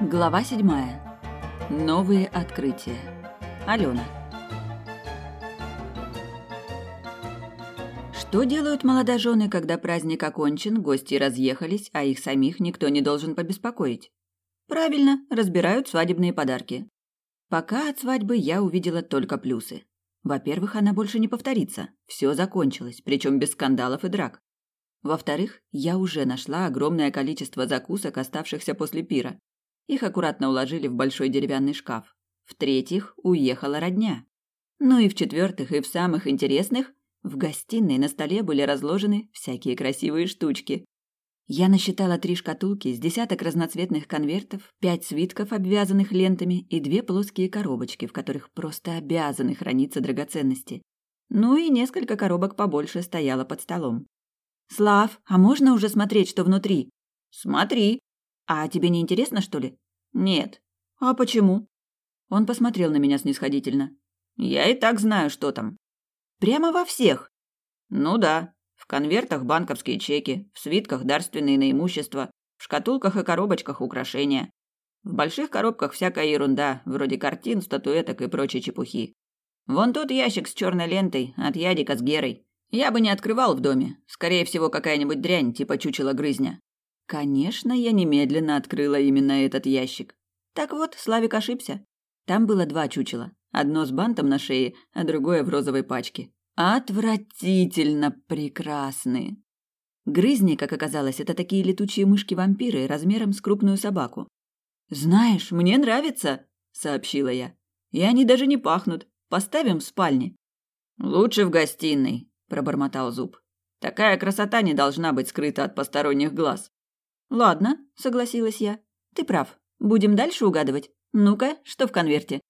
Глава седьмая. Новые открытия. Алена. Что делают молодожены, когда праздник окончен, гости разъехались, а их самих никто не должен побеспокоить? Правильно, разбирают свадебные подарки. Пока от свадьбы я увидела только плюсы. Во-первых, она больше не повторится. Все закончилось, причем без скандалов и драк. Во-вторых, я уже нашла огромное количество закусок, оставшихся после пира. Их аккуратно уложили в большой деревянный шкаф. В-третьих, уехала родня. Ну и в-четвертых, и в самых интересных, в гостиной на столе были разложены всякие красивые штучки. Я насчитала три шкатулки с десяток разноцветных конвертов, пять свитков, обвязанных лентами, и две плоские коробочки, в которых просто обязаны храниться драгоценности. Ну и несколько коробок побольше стояло под столом. «Слав, а можно уже смотреть, что внутри?» «Смотри», «А тебе не интересно, что ли?» «Нет». «А почему?» Он посмотрел на меня снисходительно. «Я и так знаю, что там». «Прямо во всех?» «Ну да. В конвертах банковские чеки, в свитках дарственные на имущество, в шкатулках и коробочках украшения. В больших коробках всякая ерунда, вроде картин, статуэток и прочей чепухи. Вон тот ящик с черной лентой от Ядика с Герой. Я бы не открывал в доме. Скорее всего, какая-нибудь дрянь, типа чучела грызня. Конечно, я немедленно открыла именно этот ящик. Так вот, Славик ошибся. Там было два чучела. Одно с бантом на шее, а другое в розовой пачке. Отвратительно прекрасные. Грызни, как оказалось, это такие летучие мышки-вампиры размером с крупную собаку. «Знаешь, мне нравится», — сообщила я. «И они даже не пахнут. Поставим в спальне». «Лучше в гостиной», — пробормотал Зуб. «Такая красота не должна быть скрыта от посторонних глаз». Ладно, согласилась я. Ты прав. Будем дальше угадывать. Ну-ка, что в конверте?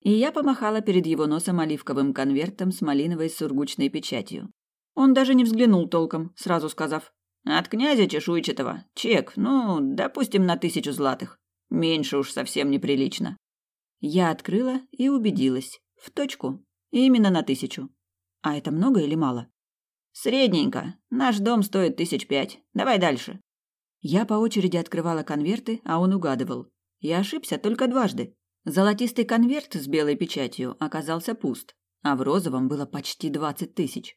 И я помахала перед его носом оливковым конвертом с малиновой сургучной печатью. Он даже не взглянул толком, сразу сказав: "От князя чешуйчатого. Чек, ну, допустим, на тысячу златых. Меньше уж совсем неприлично". Я открыла и убедилась. В точку. Именно на тысячу. А это много или мало? Средненько. Наш дом стоит тысяч пять. Давай дальше. Я по очереди открывала конверты, а он угадывал. Я ошибся только дважды. Золотистый конверт с белой печатью оказался пуст, а в розовом было почти двадцать тысяч.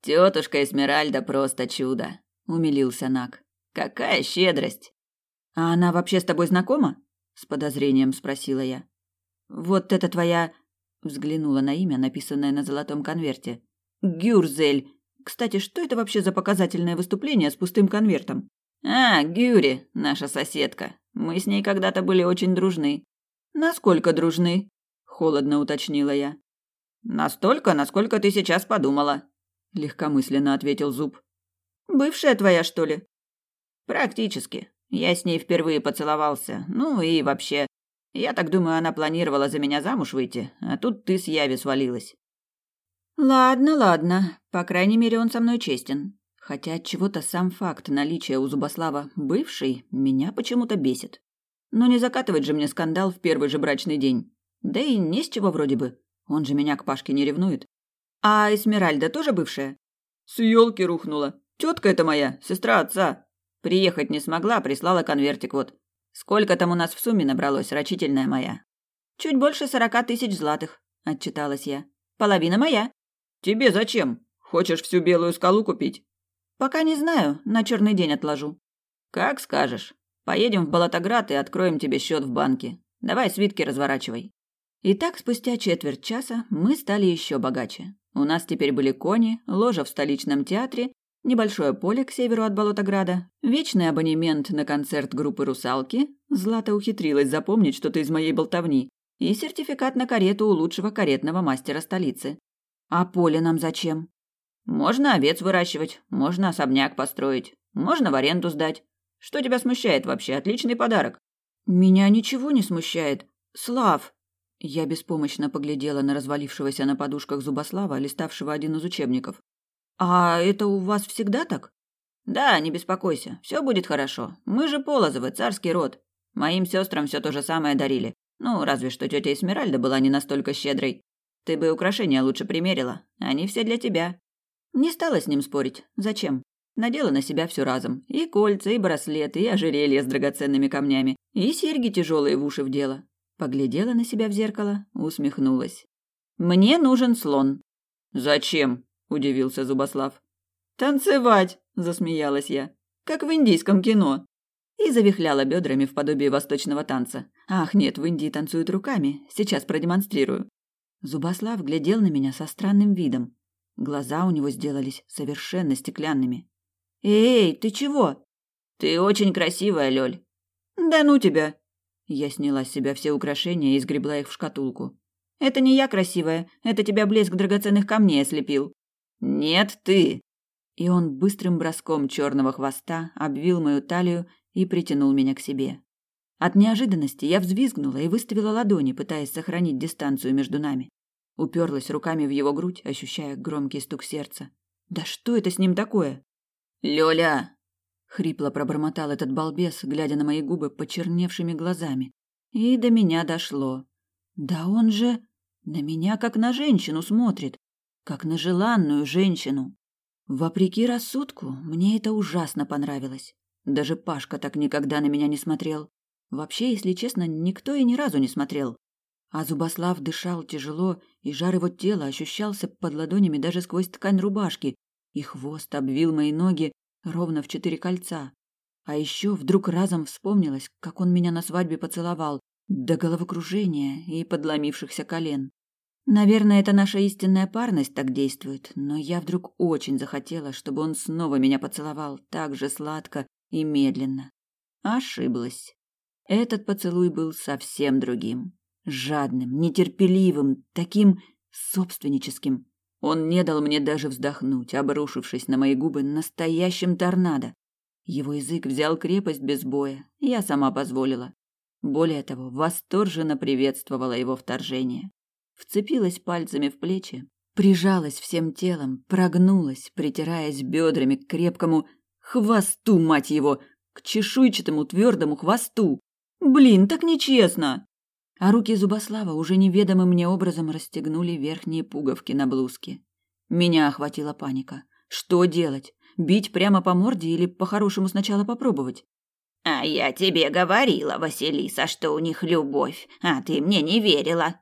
«Тетушка Эсмеральда просто чудо!» — умилился Нак. «Какая щедрость!» «А она вообще с тобой знакома?» — с подозрением спросила я. «Вот это твоя...» — взглянула на имя, написанное на золотом конверте. «Гюрзель! Кстати, что это вообще за показательное выступление с пустым конвертом?» А, Гюри, наша соседка. Мы с ней когда-то были очень дружны. Насколько дружны? холодно уточнила я. Настолько, насколько ты сейчас подумала, легкомысленно ответил Зуб. Бывшая твоя, что ли? Практически. Я с ней впервые поцеловался. Ну и вообще, я так думаю, она планировала за меня замуж выйти, а тут ты с Яви свалилась. Ладно, ладно. По крайней мере, он со мной честен. Хотя от чего-то сам факт наличия у Зубослава бывшей меня почему-то бесит. Но не закатывать же мне скандал в первый же брачный день. Да и не с чего вроде бы. Он же меня к Пашке не ревнует. А Эсмеральда тоже бывшая? С елки рухнула. Тетка это моя, сестра отца. Приехать не смогла, прислала конвертик вот. Сколько там у нас в сумме набралось, рачительная моя? Чуть больше сорока тысяч златых, отчиталась я. Половина моя. Тебе зачем? Хочешь всю белую скалу купить? Пока не знаю, на черный день отложу. Как скажешь. Поедем в Болотоград и откроем тебе счет в банке. Давай свитки разворачивай. И так спустя четверть часа мы стали еще богаче. У нас теперь были кони, ложа в столичном театре, небольшое поле к северу от Болотограда, вечный абонемент на концерт группы «Русалки», Злата ухитрилась запомнить что-то из моей болтовни, и сертификат на карету у лучшего каретного мастера столицы. А поле нам зачем? Можно овец выращивать, можно особняк построить, можно в аренду сдать. Что тебя смущает вообще? Отличный подарок. Меня ничего не смущает. Слав. Я беспомощно поглядела на развалившегося на подушках Зубослава, листавшего один из учебников. А это у вас всегда так? Да, не беспокойся, все будет хорошо. Мы же Полозовы, царский род. Моим сестрам все то же самое дарили. Ну, разве что тетя Эсмеральда была не настолько щедрой. Ты бы украшения лучше примерила. Они все для тебя. Не стала с ним спорить. Зачем? Надела на себя все разом. И кольца, и браслеты, и ожерелье с драгоценными камнями, И серьги тяжелые в уши вдела. Поглядела на себя в зеркало, усмехнулась. «Мне нужен слон». «Зачем?» – удивился Зубослав. «Танцевать!» – засмеялась я. «Как в индийском кино!» И завихляла бедрами в подобие восточного танца. Ах, нет, в Индии танцуют руками. Сейчас продемонстрирую. Зубослав глядел на меня со странным видом. Глаза у него сделались совершенно стеклянными. «Эй, ты чего?» «Ты очень красивая, Лёль». «Да ну тебя!» Я сняла с себя все украшения и сгребла их в шкатулку. «Это не я красивая, это тебя блеск драгоценных камней ослепил». «Нет, ты!» И он быстрым броском черного хвоста обвил мою талию и притянул меня к себе. От неожиданности я взвизгнула и выставила ладони, пытаясь сохранить дистанцию между нами. Уперлась руками в его грудь, ощущая громкий стук сердца. «Да что это с ним такое?» «Лёля!» — хрипло пробормотал этот балбес, глядя на мои губы почерневшими глазами. И до меня дошло. «Да он же на меня как на женщину смотрит, как на желанную женщину!» Вопреки рассудку, мне это ужасно понравилось. Даже Пашка так никогда на меня не смотрел. Вообще, если честно, никто и ни разу не смотрел. А Зубослав дышал тяжело, и жар его тела ощущался под ладонями даже сквозь ткань рубашки, и хвост обвил мои ноги ровно в четыре кольца. А еще вдруг разом вспомнилось, как он меня на свадьбе поцеловал, до головокружения и подломившихся колен. Наверное, это наша истинная парность так действует, но я вдруг очень захотела, чтобы он снова меня поцеловал так же сладко и медленно. Ошиблась. Этот поцелуй был совсем другим. Жадным, нетерпеливым, таким собственническим. Он не дал мне даже вздохнуть, обрушившись на мои губы настоящим торнадо. Его язык взял крепость без боя, я сама позволила. Более того, восторженно приветствовала его вторжение. Вцепилась пальцами в плечи, прижалась всем телом, прогнулась, притираясь бедрами к крепкому Хвосту, мать его! К чешуйчатому твердому хвосту! Блин, так нечестно! А руки Зубослава уже неведомым мне образом расстегнули верхние пуговки на блузке. Меня охватила паника. Что делать? Бить прямо по морде или по-хорошему сначала попробовать? «А я тебе говорила, Василиса, что у них любовь, а ты мне не верила!»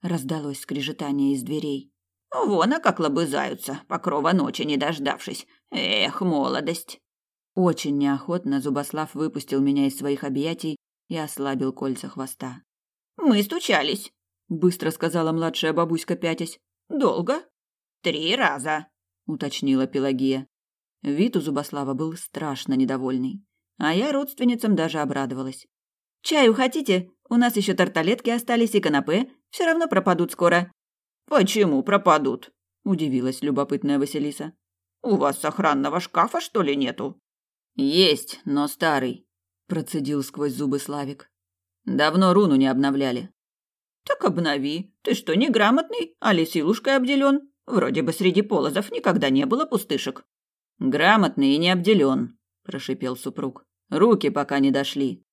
Раздалось скрежетание из дверей. Вон, а как лобызаются, покрова ночи не дождавшись. Эх, молодость. Очень неохотно Зубослав выпустил меня из своих объятий и ослабил кольца хвоста. Мы стучались, быстро сказала младшая бабуська пятясь. Долго? Три раза, уточнила Пелагия. Вид у Зубослава был страшно недовольный, а я родственницам даже обрадовалась. Чаю хотите? У нас еще тарталетки остались и канапе, все равно пропадут скоро. «Почему пропадут?» – удивилась любопытная Василиса. «У вас сохранного шкафа, что ли, нету?» «Есть, но старый», – процедил сквозь зубы Славик. «Давно руну не обновляли». «Так обнови. Ты что, неграмотный, али силушкой обделен? Вроде бы среди полозов никогда не было пустышек». «Грамотный и не обделен», – прошипел супруг. «Руки пока не дошли».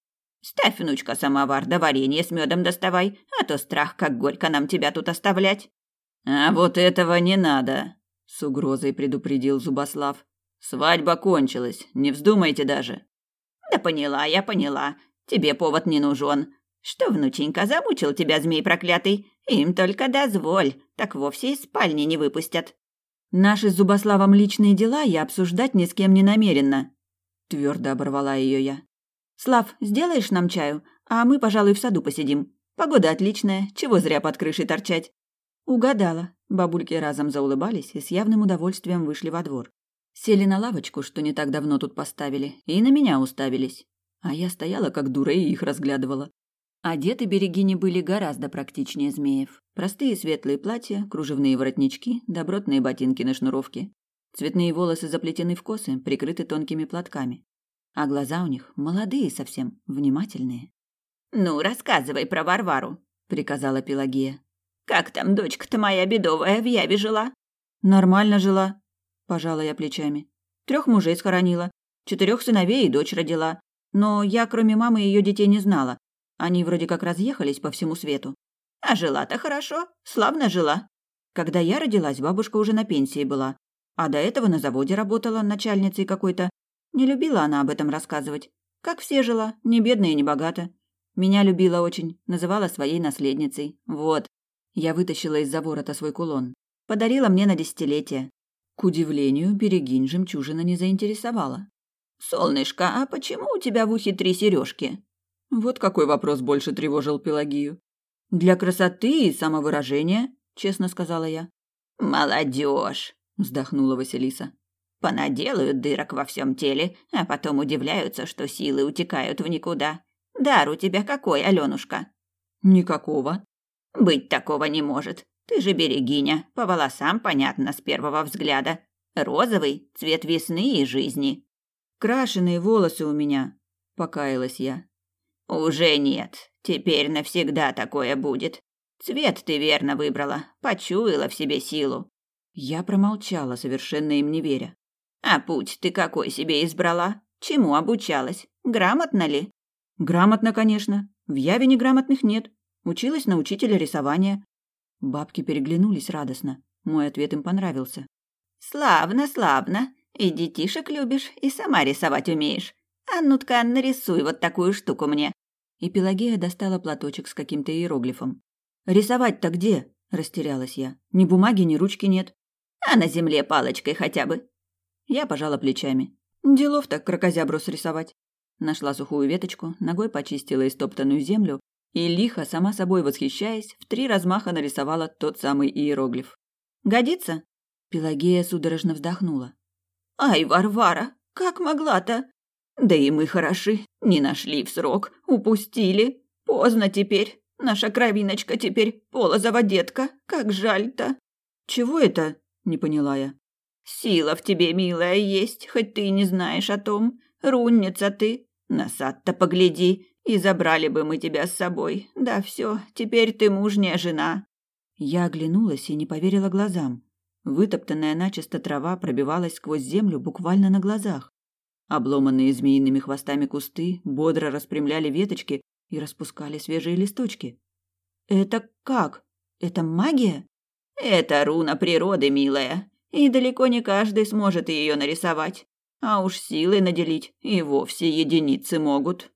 «Ставь, внучка, самовар, да варенье с медом доставай, а то страх, как горько нам тебя тут оставлять». А вот этого не надо, с угрозой предупредил Зубослав. Свадьба кончилась, не вздумайте даже. Да поняла я, поняла. Тебе повод не нужен. Что, внученька, замучил тебя змей проклятый? Им только дозволь, так вовсе из спальни не выпустят. Наши с Зубославом личные дела я обсуждать ни с кем не намерена. Твердо оборвала ее я. Слав, сделаешь нам чаю, а мы, пожалуй, в саду посидим. Погода отличная, чего зря под крышей торчать. Угадала. Бабульки разом заулыбались и с явным удовольствием вышли во двор. Сели на лавочку, что не так давно тут поставили, и на меня уставились. А я стояла как дура и их разглядывала. Одеты берегини были гораздо практичнее змеев. Простые светлые платья, кружевные воротнички, добротные ботинки на шнуровке. Цветные волосы заплетены в косы, прикрыты тонкими платками. А глаза у них молодые совсем, внимательные. «Ну, рассказывай про Варвару», — приказала Пелагея. Как там дочка-то моя бедовая в Яве жила? Нормально жила, пожала я плечами. Трех мужей схоронила, четырех сыновей и дочь родила. Но я, кроме мамы, ее детей не знала. Они вроде как разъехались по всему свету. А жила-то хорошо, славно жила. Когда я родилась, бабушка уже на пенсии была. А до этого на заводе работала начальницей какой-то. Не любила она об этом рассказывать. Как все жила, не бедно и не богата. Меня любила очень, называла своей наследницей. Вот. Я вытащила из-за ворота свой кулон. Подарила мне на десятилетие. К удивлению, Берегинь жемчужина не заинтересовала. «Солнышко, а почему у тебя в ухе три сережки?» Вот какой вопрос больше тревожил Пелагию. «Для красоты и самовыражения», — честно сказала я. «Молодежь!» — вздохнула Василиса. «Понаделают дырок во всем теле, а потом удивляются, что силы утекают в никуда. Дар у тебя какой, Алёнушка?» «Никакого». «Быть такого не может. Ты же берегиня, по волосам понятно с первого взгляда. Розовый – цвет весны и жизни. Крашеные волосы у меня, покаялась я. Уже нет. Теперь навсегда такое будет. Цвет ты верно выбрала, почуяла в себе силу. Я промолчала, совершенно им не веря. А путь ты какой себе избрала? Чему обучалась? Грамотно ли? Грамотно, конечно. В Яве неграмотных нет. Училась на учителя рисования. Бабки переглянулись радостно. Мой ответ им понравился. Славно, славно. И детишек любишь, и сама рисовать умеешь. А ну-ка, нарисуй вот такую штуку мне. И Пелагея достала платочек с каким-то иероглифом. «Рисовать-то где?» – растерялась я. «Ни бумаги, ни ручки нет». «А на земле палочкой хотя бы». Я пожала плечами. Делов так крокозябру срисовать. Нашла сухую веточку, ногой почистила истоптанную землю и, лихо, сама собой восхищаясь, в три размаха нарисовала тот самый иероглиф. «Годится?» Пелагея судорожно вздохнула. Ай, Варвара, как могла-то? Да и мы хороши, не нашли в срок, упустили. Поздно теперь. Наша кровиночка теперь полозова детка, как жаль-то. Чего это? Не поняла я. Сила в тебе, милая, есть, хоть ты и не знаешь о том. Рунница ты. На сад-то погляди, и забрали бы мы тебя с собой. Да все, теперь ты мужняя жена. Я оглянулась и не поверила глазам. Вытоптанная начисто трава пробивалась сквозь землю буквально на глазах. Обломанные змеиными хвостами кусты бодро распрямляли веточки и распускали свежие листочки. «Это как? Это магия?» «Это руна природы, милая, и далеко не каждый сможет ее нарисовать. А уж силой наделить и вовсе единицы могут».